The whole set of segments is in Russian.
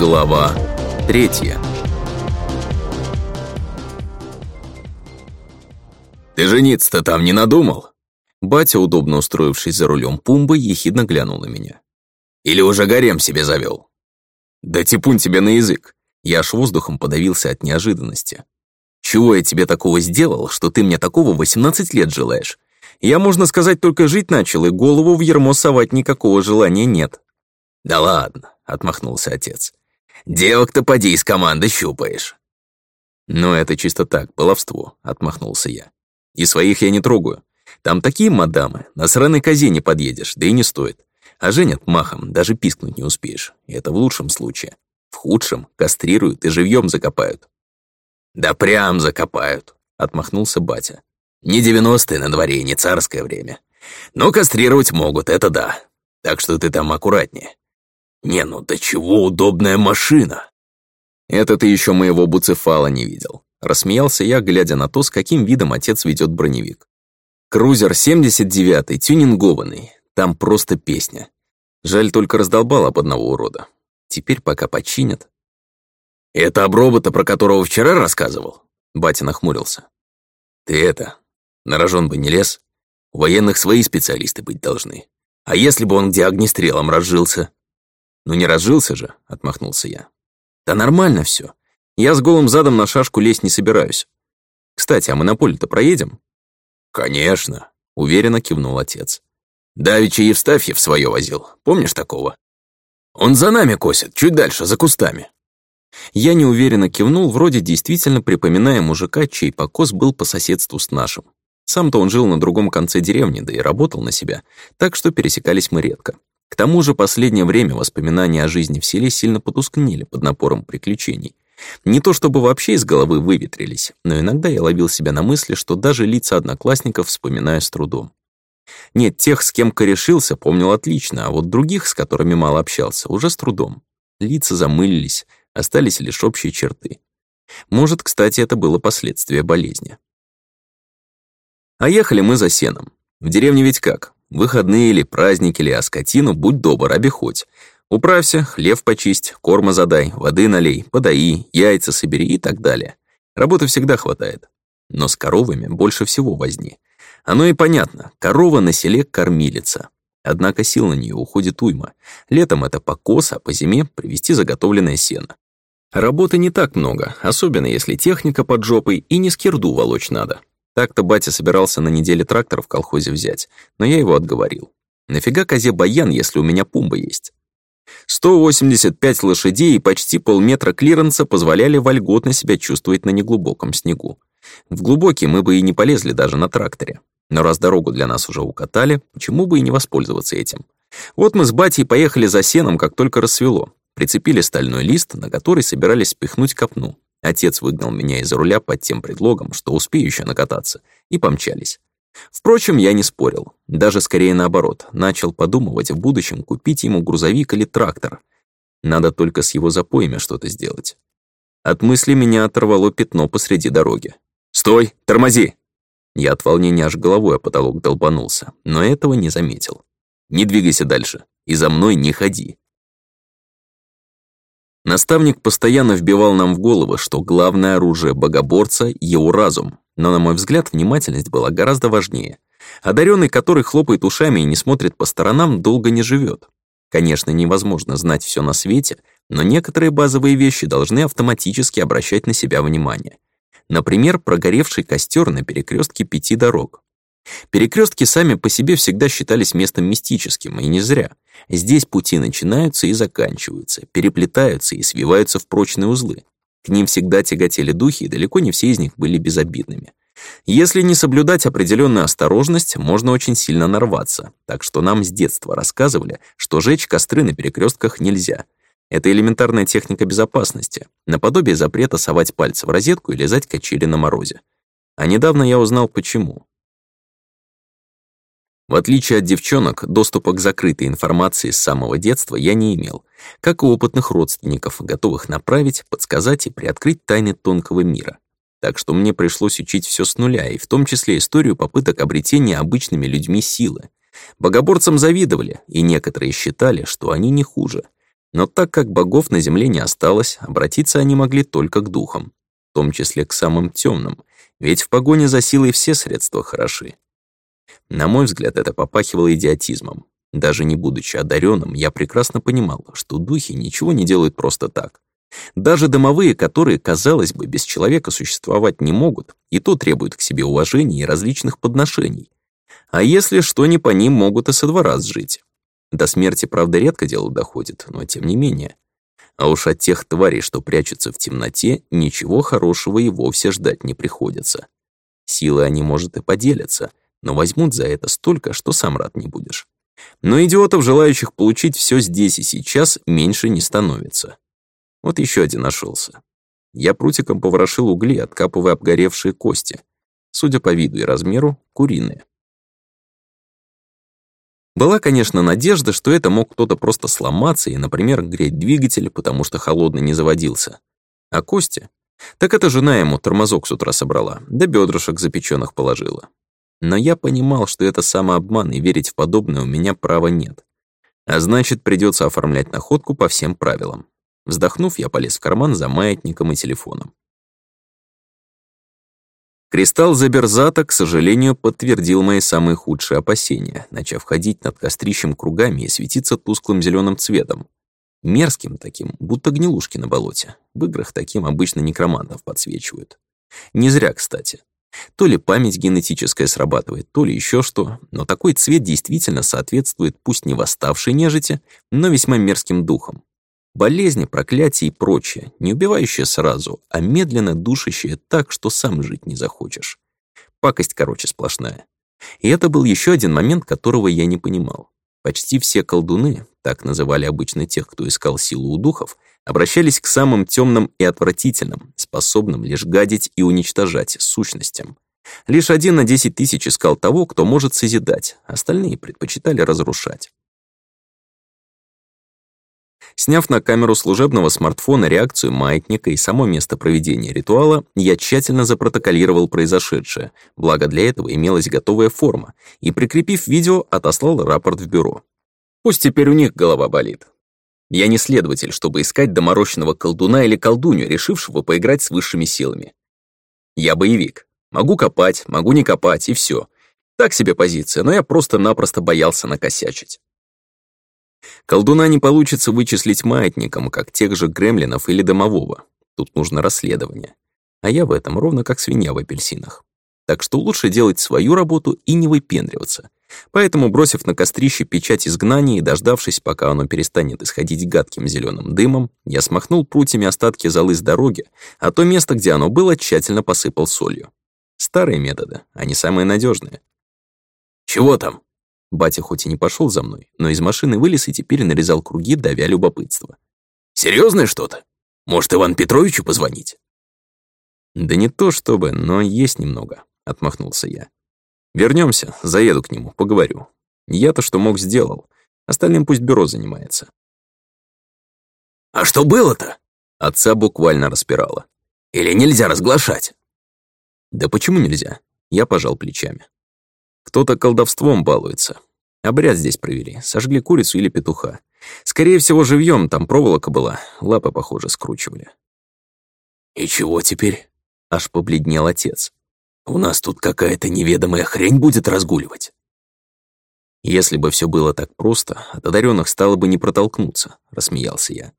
Глава третья. «Ты жениться-то там не надумал?» Батя, удобно устроившись за рулем пумбы, ехидно глянул на меня. «Или уже гарем себе завел?» «Да типун тебе на язык!» Я аж воздухом подавился от неожиданности. «Чего я тебе такого сделал, что ты мне такого 18 лет желаешь? Я, можно сказать, только жить начал, и голову в ермо совать никакого желания нет». «Да ладно», — отмахнулся отец. Девок-то поди из команды щупаешь». «Ну, это чисто так, баловство», — отмахнулся я. «И своих я не трогаю. Там такие мадамы, на сраной козе не подъедешь, да и не стоит. А женят махом, даже пискнуть не успеешь. И это в лучшем случае. В худшем кастрируют и живьем закопают». «Да прям закопают», — отмахнулся батя. «Не девяностые на дворе, не царское время. Но кастрировать могут, это да. Так что ты там аккуратнее. Не, ну до чего удобная машина? Это ты еще моего буцефала не видел. Рассмеялся я, глядя на то, с каким видом отец ведет броневик. Крузер 79-й, тюнингованный. Там просто песня. Жаль, только раздолбал об одного урода. Теперь пока починят. «Это об робота, про которого вчера рассказывал?» Батя нахмурился. «Ты это, Нарожен бы не лез. У военных свои специалисты быть должны. А если бы он где огнестрелом разжился?» Ну не разжился же, отмахнулся я. Да нормально все. Я с голым задом на шашку лезть не собираюсь. Кстати, а мы на поле-то проедем? Конечно, уверенно кивнул отец. Давича Евстафьев свое возил, помнишь такого? Он за нами косит, чуть дальше, за кустами. Я неуверенно кивнул, вроде действительно припоминая мужика, чей покос был по соседству с нашим. Сам-то он жил на другом конце деревни, да и работал на себя, так что пересекались мы редко. К тому же последнее время воспоминания о жизни в селе сильно потускнели под напором приключений. Не то чтобы вообще из головы выветрились, но иногда я ловил себя на мысли, что даже лица одноклассников вспоминаю с трудом. Нет, тех, с кем корешился, помнил отлично, а вот других, с которыми мало общался, уже с трудом. Лица замылились, остались лишь общие черты. Может, кстати, это было последствие болезни. А ехали мы за сеном. В деревне ведь как? Выходные или праздники, или скотину будь добр, обиходь. Управься, хлев почисть, корма задай, воды налей, подаи, яйца собери и так далее. Работы всегда хватает. Но с коровами больше всего возни. Оно и понятно, корова на селе кормилица. Однако сил на нее уходит уйма. Летом это покос, а по зиме привезти заготовленное сено. Работы не так много, особенно если техника под жопой и не скирду волочь надо. Так-то батя собирался на неделе трактора в колхозе взять, но я его отговорил. Нафига козе баян, если у меня пумба есть? 185 лошадей и почти полметра клиренса позволяли вольготно себя чувствовать на неглубоком снегу. В глубокий мы бы и не полезли даже на тракторе. Но раз дорогу для нас уже укатали, почему бы и не воспользоваться этим? Вот мы с батей поехали за сеном, как только рассвело. Прицепили стальной лист, на который собирались спихнуть копну. Отец выгнал меня из-за руля под тем предлогом, что успею еще накататься, и помчались. Впрочем, я не спорил. Даже скорее наоборот, начал подумывать в будущем купить ему грузовик или трактор. Надо только с его запоями что-то сделать. От мысли меня оторвало пятно посреди дороги. «Стой! Тормози!» Я от волнения аж головой о потолок долбанулся, но этого не заметил. «Не двигайся дальше, и за мной не ходи!» Наставник постоянно вбивал нам в головы, что главное оружие богоборца — его разум, но, на мой взгляд, внимательность была гораздо важнее. Одаренный, который хлопает ушами и не смотрит по сторонам, долго не живет. Конечно, невозможно знать все на свете, но некоторые базовые вещи должны автоматически обращать на себя внимание. Например, прогоревший костер на перекрестке пяти дорог. Перекрестки сами по себе всегда считались местом мистическим, и не зря. Здесь пути начинаются и заканчиваются, переплетаются и свиваются в прочные узлы. К ним всегда тяготели духи, и далеко не все из них были безобидными. Если не соблюдать определенную осторожность, можно очень сильно нарваться, так что нам с детства рассказывали, что жечь костры на перекрестках нельзя. Это элементарная техника безопасности, наподобие запрета совать пальцы в розетку и лизать качели на морозе. А недавно я узнал, почему. В отличие от девчонок, доступа к закрытой информации с самого детства я не имел, как у опытных родственников, готовых направить, подсказать и приоткрыть тайны тонкого мира. Так что мне пришлось учить все с нуля, и в том числе историю попыток обретения обычными людьми силы. Богоборцам завидовали, и некоторые считали, что они не хуже. Но так как богов на земле не осталось, обратиться они могли только к духам, в том числе к самым темным, ведь в погоне за силой все средства хороши. На мой взгляд, это попахивало идиотизмом. Даже не будучи одаренным, я прекрасно понимал, что духи ничего не делают просто так. Даже домовые, которые, казалось бы, без человека существовать не могут, и то требуют к себе уважения и различных подношений. А если что не по ним, могут и со двора сжить. До смерти, правда, редко дело доходит, но тем не менее. А уж от тех тварей, что прячутся в темноте, ничего хорошего и вовсе ждать не приходится. Силы они, может, и поделятся, но возьмут за это столько, что сам рад не будешь. Но идиотов, желающих получить все здесь и сейчас, меньше не становится. Вот еще один нашелся. Я прутиком поворошил угли, откапывая обгоревшие кости. Судя по виду и размеру, куриные. Была, конечно, надежда, что это мог кто-то просто сломаться и, например, греть двигатель, потому что холодный не заводился. А кости? Так это жена ему тормозок с утра собрала, да бёдрышек запеченных положила. Но я понимал, что это самообман, и верить в подобное у меня права нет. А значит, придется оформлять находку по всем правилам. Вздохнув, я полез в карман за маятником и телефоном. Кристалл Заберзата, к сожалению, подтвердил мои самые худшие опасения, начав ходить над кострищем кругами и светиться тусклым зеленым цветом. Мерзким таким, будто гнилушки на болоте. В играх таким обычно некромантов подсвечивают. Не зря, кстати. То ли память генетическая срабатывает, то ли еще что, но такой цвет действительно соответствует пусть не восставшей нежити, но весьма мерзким духам. Болезни, проклятия и прочее, не убивающие сразу, а медленно душащие так, что сам жить не захочешь. Пакость, короче, сплошная. И это был еще один момент, которого я не понимал. Почти все колдуны, так называли обычно тех, кто искал силу у духов, обращались к самым темным и отвратительным, способным лишь гадить и уничтожать сущностям. Лишь один на десять тысяч искал того, кто может созидать, остальные предпочитали разрушать. Сняв на камеру служебного смартфона реакцию маятника и само место проведения ритуала, я тщательно запротоколировал произошедшее, благо для этого имелась готовая форма, и, прикрепив видео, отослал рапорт в бюро. Пусть теперь у них голова болит. Я не следователь, чтобы искать доморощенного колдуна или колдуню, решившего поиграть с высшими силами. Я боевик. Могу копать, могу не копать, и все. Так себе позиция, но я просто-напросто боялся накосячить. Колдуна не получится вычислить маятником, как тех же гремлинов или домового. Тут нужно расследование. А я в этом ровно как свинья в апельсинах. Так что лучше делать свою работу и не выпендриваться. Поэтому, бросив на кострище печать изгнания и дождавшись, пока оно перестанет исходить гадким зеленым дымом, я смахнул прутьями остатки золы с дороги, а то место, где оно было, тщательно посыпал солью. Старые методы, они самые надежные. «Чего там?» Батя хоть и не пошел за мной, но из машины вылез и теперь нарезал круги, давя любопытство. Серьезное что-то? Может, Иван Петровичу позвонить?» «Да не то чтобы, но есть немного», — отмахнулся я. Вернемся, заеду к нему, поговорю. Я-то что мог сделал. Остальным пусть бюро занимается. А что было-то? Отца буквально распирало. Или нельзя разглашать? Да почему нельзя? Я пожал плечами. Кто-то колдовством балуется. Обряд здесь провели, сожгли курицу или петуха. Скорее всего, живьем там проволока была, лапы, похоже, скручивали. «И чего теперь?» — аж побледнел отец. У нас тут какая-то неведомая хрень будет разгуливать. Если бы все было так просто, от одаренных стало бы не протолкнуться, рассмеялся я.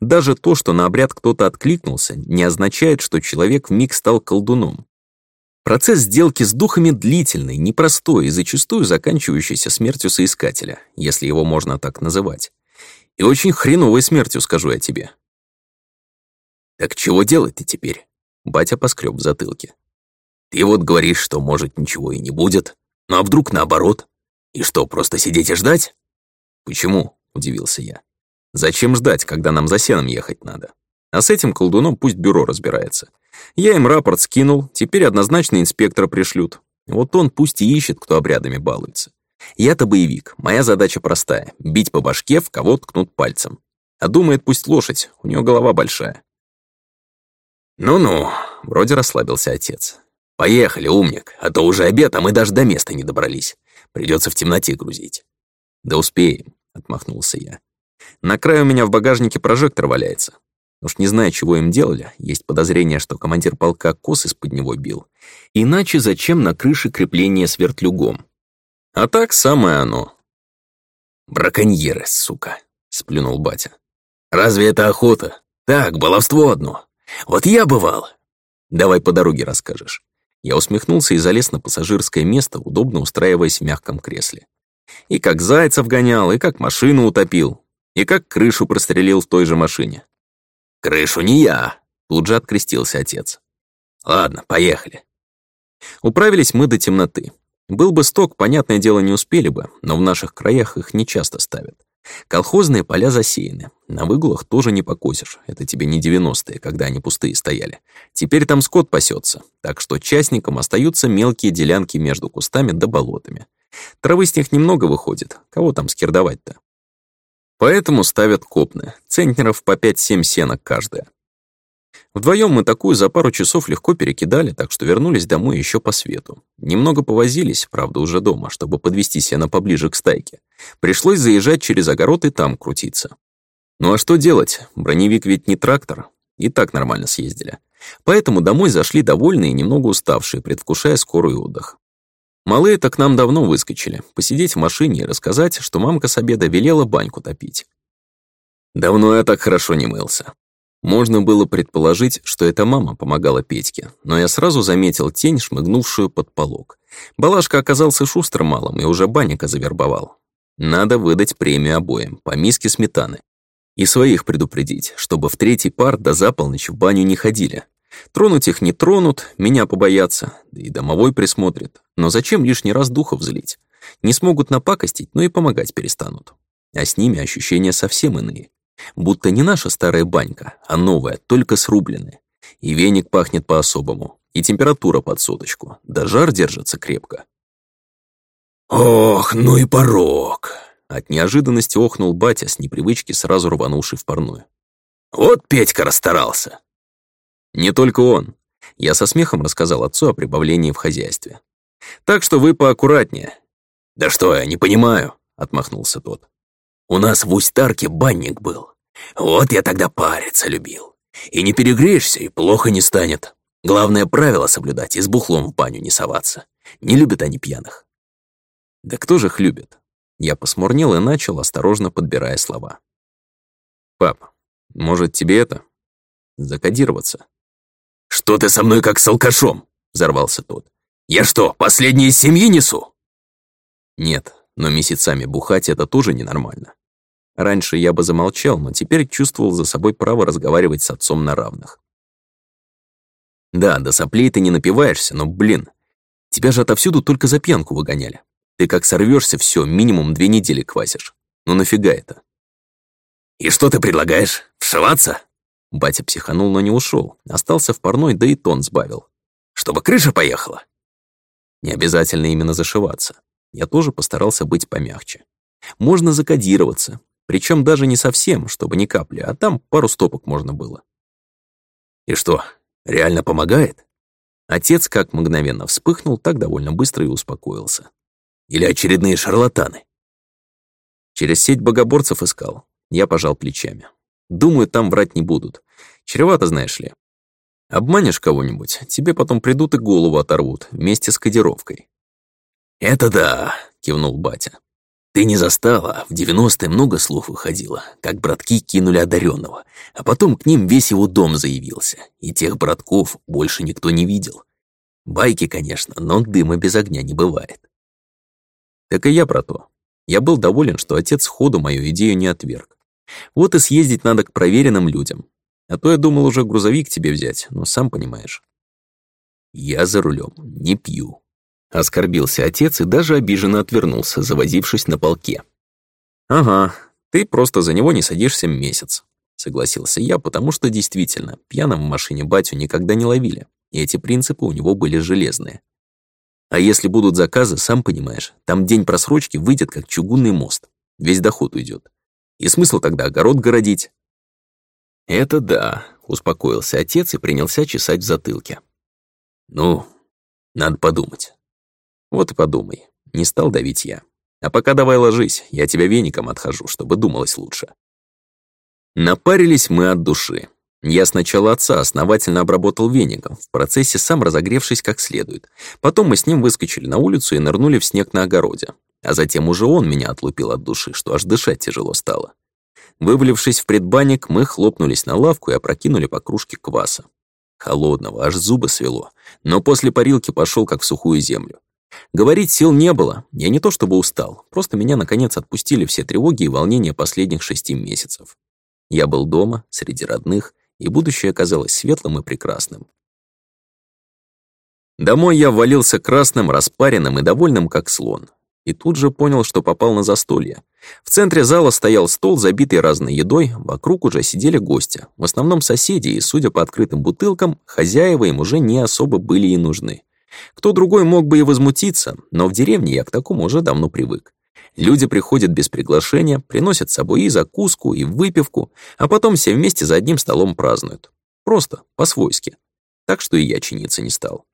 Даже то, что на обряд кто-то откликнулся, не означает, что человек в миг стал колдуном. Процесс сделки с духами длительный, непростой и зачастую заканчивающийся смертью соискателя, если его можно так называть. И очень хреновой смертью, скажу я тебе. «Так чего делать-то теперь?» — батя поскреб в затылке. Ты вот говоришь, что, может, ничего и не будет. Ну а вдруг наоборот? И что, просто сидеть и ждать? Почему? Удивился я. Зачем ждать, когда нам за сеном ехать надо? А с этим колдуном пусть бюро разбирается. Я им рапорт скинул, теперь однозначно инспектора пришлют. Вот он пусть и ищет, кто обрядами балуется. Я-то боевик, моя задача простая — бить по башке, в кого ткнут пальцем. А думает пусть лошадь, у нее голова большая. «Ну-ну», — вроде расслабился отец. «Поехали, умник, а то уже обед, а мы даже до места не добрались. Придется в темноте грузить». «Да успеем», — отмахнулся я. «На край у меня в багажнике прожектор валяется. Уж не знаю, чего им делали, есть подозрение, что командир полка кос из-под него бил. Иначе зачем на крыше крепление с вертлюгом? А так самое оно». «Браконьеры, сука», — сплюнул батя. «Разве это охота? Так, баловство одно. Вот я бывал. Давай по дороге расскажешь». Я усмехнулся и залез на пассажирское место, удобно устраиваясь в мягком кресле. И как зайцев гонял, и как машину утопил, и как крышу прострелил в той же машине. «Крышу не я!» — тут же открестился отец. «Ладно, поехали». Управились мы до темноты. Был бы сток, понятное дело, не успели бы, но в наших краях их не часто ставят. Колхозные поля засеяны. На выгулах тоже не покосишь. Это тебе не девяностые, когда они пустые стояли. Теперь там скот пасется, так что частникам остаются мелкие делянки между кустами да болотами. Травы с них немного выходит. Кого там скирдовать-то? Поэтому ставят копны, центнеров по 5-7 сенок каждая. Вдвоем мы такую за пару часов легко перекидали, так что вернулись домой еще по свету. Немного повозились, правда, уже дома, чтобы подвести сено поближе к стайке. Пришлось заезжать через огород и там крутиться. Ну а что делать? Броневик ведь не трактор. И так нормально съездили. Поэтому домой зашли довольные и немного уставшие, предвкушая скорый отдых. Малые-то к нам давно выскочили, посидеть в машине и рассказать, что мамка с обеда велела баньку топить. Давно я так хорошо не мылся. Можно было предположить, что это мама помогала Петьке, но я сразу заметил тень, шмыгнувшую под полог. Балашка оказался шустро малым и уже банника завербовал. Надо выдать премию обоим, по миске сметаны. И своих предупредить, чтобы в третий пар до заполночи в баню не ходили. Тронуть их не тронут, меня побоятся, да и домовой присмотрит. Но зачем лишний раз духов злить? Не смогут напакостить, но и помогать перестанут. А с ними ощущения совсем иные будто не наша старая банька, а новая, только срубленная. И веник пахнет по-особому, и температура под соточку, да жар держится крепко. «Ох, ну и порог!» От неожиданности охнул батя, с непривычки сразу рванувший в парную. «Вот Петька расстарался!» «Не только он. Я со смехом рассказал отцу о прибавлении в хозяйстве. Так что вы поаккуратнее». «Да что я, не понимаю!» — отмахнулся тот. «У нас в Усть-Тарке банник был. Вот я тогда париться любил. И не перегреешься, и плохо не станет. Главное правило соблюдать и с бухлом в баню не соваться. Не любят они пьяных. Да кто же их любит? Я посмурнел и начал, осторожно подбирая слова. Пап, может тебе это? Закодироваться. Что ты со мной как с алкашом? Взорвался тот. Я что, последний из семьи несу? Нет, но месяцами бухать это тоже ненормально. Раньше я бы замолчал, но теперь чувствовал за собой право разговаривать с отцом на равных. Да, до соплей ты не напиваешься, но, блин, тебя же отовсюду только за пьянку выгоняли. Ты как сорвешься, все, минимум две недели квасишь. Ну нафига это? И что ты предлагаешь? Вшиваться? Батя психанул, но не ушел. Остался в парной, да и тон сбавил. Чтобы крыша поехала? Не обязательно именно зашиваться. Я тоже постарался быть помягче. Можно закодироваться, причем даже не совсем, чтобы ни капли, а там пару стопок можно было. И что, реально помогает? Отец как мгновенно вспыхнул, так довольно быстро и успокоился. Или очередные шарлатаны? Через сеть богоборцев искал. Я пожал плечами. Думаю, там врать не будут. Чревато, знаешь ли. Обманешь кого-нибудь, тебе потом придут и голову оторвут вместе с кодировкой. «Это да!» — кивнул батя. Ты не застала, в девяностые много слов выходило, как братки кинули одаренного, а потом к ним весь его дом заявился, и тех братков больше никто не видел. Байки, конечно, но дыма без огня не бывает. Так и я про то. Я был доволен, что отец ходу мою идею не отверг. Вот и съездить надо к проверенным людям. А то я думал уже грузовик тебе взять, но сам понимаешь. Я за рулем не пью, Оскорбился отец и даже обиженно отвернулся, завозившись на полке. «Ага, ты просто за него не садишься месяц», — согласился я, потому что действительно, пьяным в машине батю никогда не ловили, и эти принципы у него были железные. А если будут заказы, сам понимаешь, там день просрочки выйдет как чугунный мост, весь доход уйдет. И смысл тогда огород городить? «Это да», — успокоился отец и принялся чесать в затылке. «Ну, надо подумать». Вот и подумай. Не стал давить я. А пока давай ложись, я тебя веником отхожу, чтобы думалось лучше. Напарились мы от души. Я сначала отца основательно обработал веником, в процессе сам разогревшись как следует. Потом мы с ним выскочили на улицу и нырнули в снег на огороде. А затем уже он меня отлупил от души, что аж дышать тяжело стало. Вывалившись в предбанник, мы хлопнулись на лавку и опрокинули по кружке кваса. Холодного, аж зубы свело, но после парилки пошел как в сухую землю. Говорить сил не было, я не то чтобы устал, просто меня наконец отпустили все тревоги и волнения последних шести месяцев. Я был дома, среди родных, и будущее оказалось светлым и прекрасным. Домой я ввалился красным, распаренным и довольным, как слон. И тут же понял, что попал на застолье. В центре зала стоял стол, забитый разной едой, вокруг уже сидели гости, в основном соседи, и, судя по открытым бутылкам, хозяева им уже не особо были и нужны. Кто другой мог бы и возмутиться, но в деревне я к такому уже давно привык. Люди приходят без приглашения, приносят с собой и закуску, и выпивку, а потом все вместе за одним столом празднуют. Просто, по-свойски. Так что и я чиниться не стал.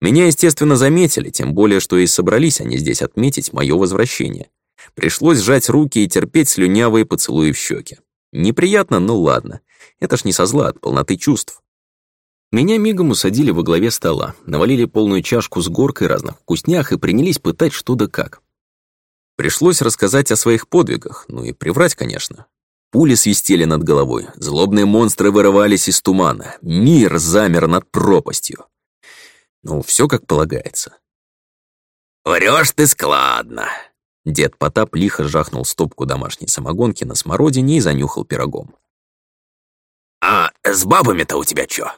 Меня, естественно, заметили, тем более, что и собрались они здесь отметить мое возвращение. Пришлось сжать руки и терпеть слюнявые поцелуи в щеки. Неприятно, но ладно. Это ж не со зла, от полноты чувств. Меня мигом усадили во главе стола, навалили полную чашку с горкой разных вкуснях и принялись пытать что да как. Пришлось рассказать о своих подвигах, ну и приврать, конечно. Пули свистели над головой, злобные монстры вырывались из тумана, мир замер над пропастью. Ну, все как полагается. «Врешь ты складно!» Дед Потап лихо жахнул стопку домашней самогонки на смородине и занюхал пирогом. «А с бабами-то у тебя чё?»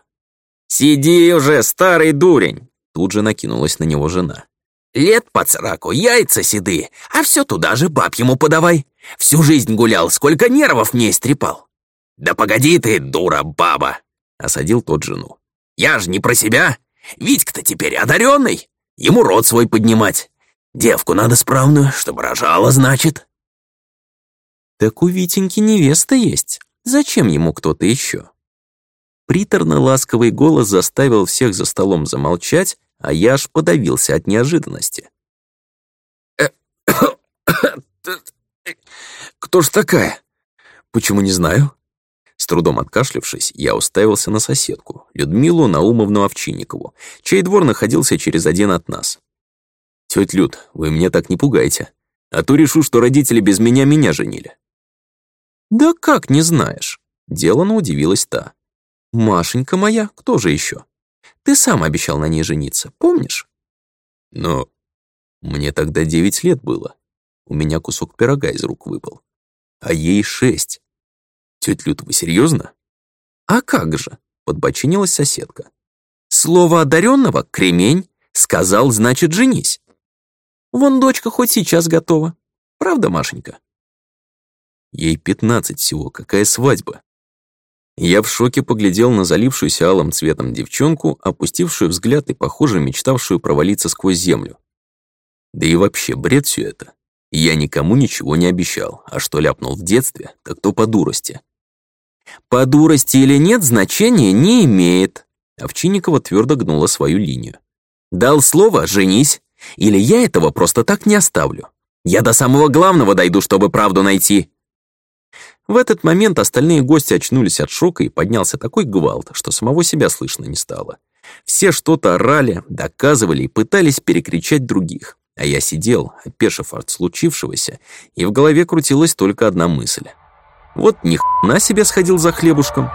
«Сиди уже, старый дурень!» Тут же накинулась на него жена. «Лет под сороку, яйца седы, а все туда же баб ему подавай. Всю жизнь гулял, сколько нервов мне истрепал!» «Да погоди ты, дура баба!» Осадил тот жену. «Я ж не про себя! Витька-то теперь одаренный! Ему рот свой поднимать! Девку надо справную, чтобы рожала, значит!» «Так у Витеньки невеста есть. Зачем ему кто-то еще?» Приторно-ласковый голос заставил всех за столом замолчать, а я аж подавился от неожиданности. «Кто ж такая? Почему не знаю?» С трудом откашлившись, я уставился на соседку, Людмилу Наумовну Овчинникову, чей двор находился через один от нас. «Тёть Люд, вы меня так не пугайте, а то решу, что родители без меня меня женили». «Да как не знаешь?» — делано удивилась та. Машенька моя, кто же еще? Ты сам обещал на ней жениться, помнишь? Но мне тогда девять лет было. У меня кусок пирога из рук выпал. А ей шесть. Тетя Люд, вы серьезно? А как же, подбочинилась соседка. Слово одаренного кремень, сказал, значит, женись. Вон дочка хоть сейчас готова. Правда, Машенька? Ей пятнадцать всего, какая свадьба? Я в шоке поглядел на залившуюся алым цветом девчонку, опустившую взгляд и, похоже, мечтавшую провалиться сквозь землю. Да и вообще, бред все это. Я никому ничего не обещал, а что ляпнул в детстве, так то по дурости. «По дурости или нет, значения не имеет», — Овчинникова твердо гнула свою линию. «Дал слово — женись, или я этого просто так не оставлю. Я до самого главного дойду, чтобы правду найти, в этот момент остальные гости очнулись от шока и поднялся такой гвалт, что самого себя слышно не стало. Все что-то орали, доказывали и пытались перекричать других. А я сидел, опешив от случившегося, и в голове крутилась только одна мысль. «Вот ни на себе сходил за хлебушком!»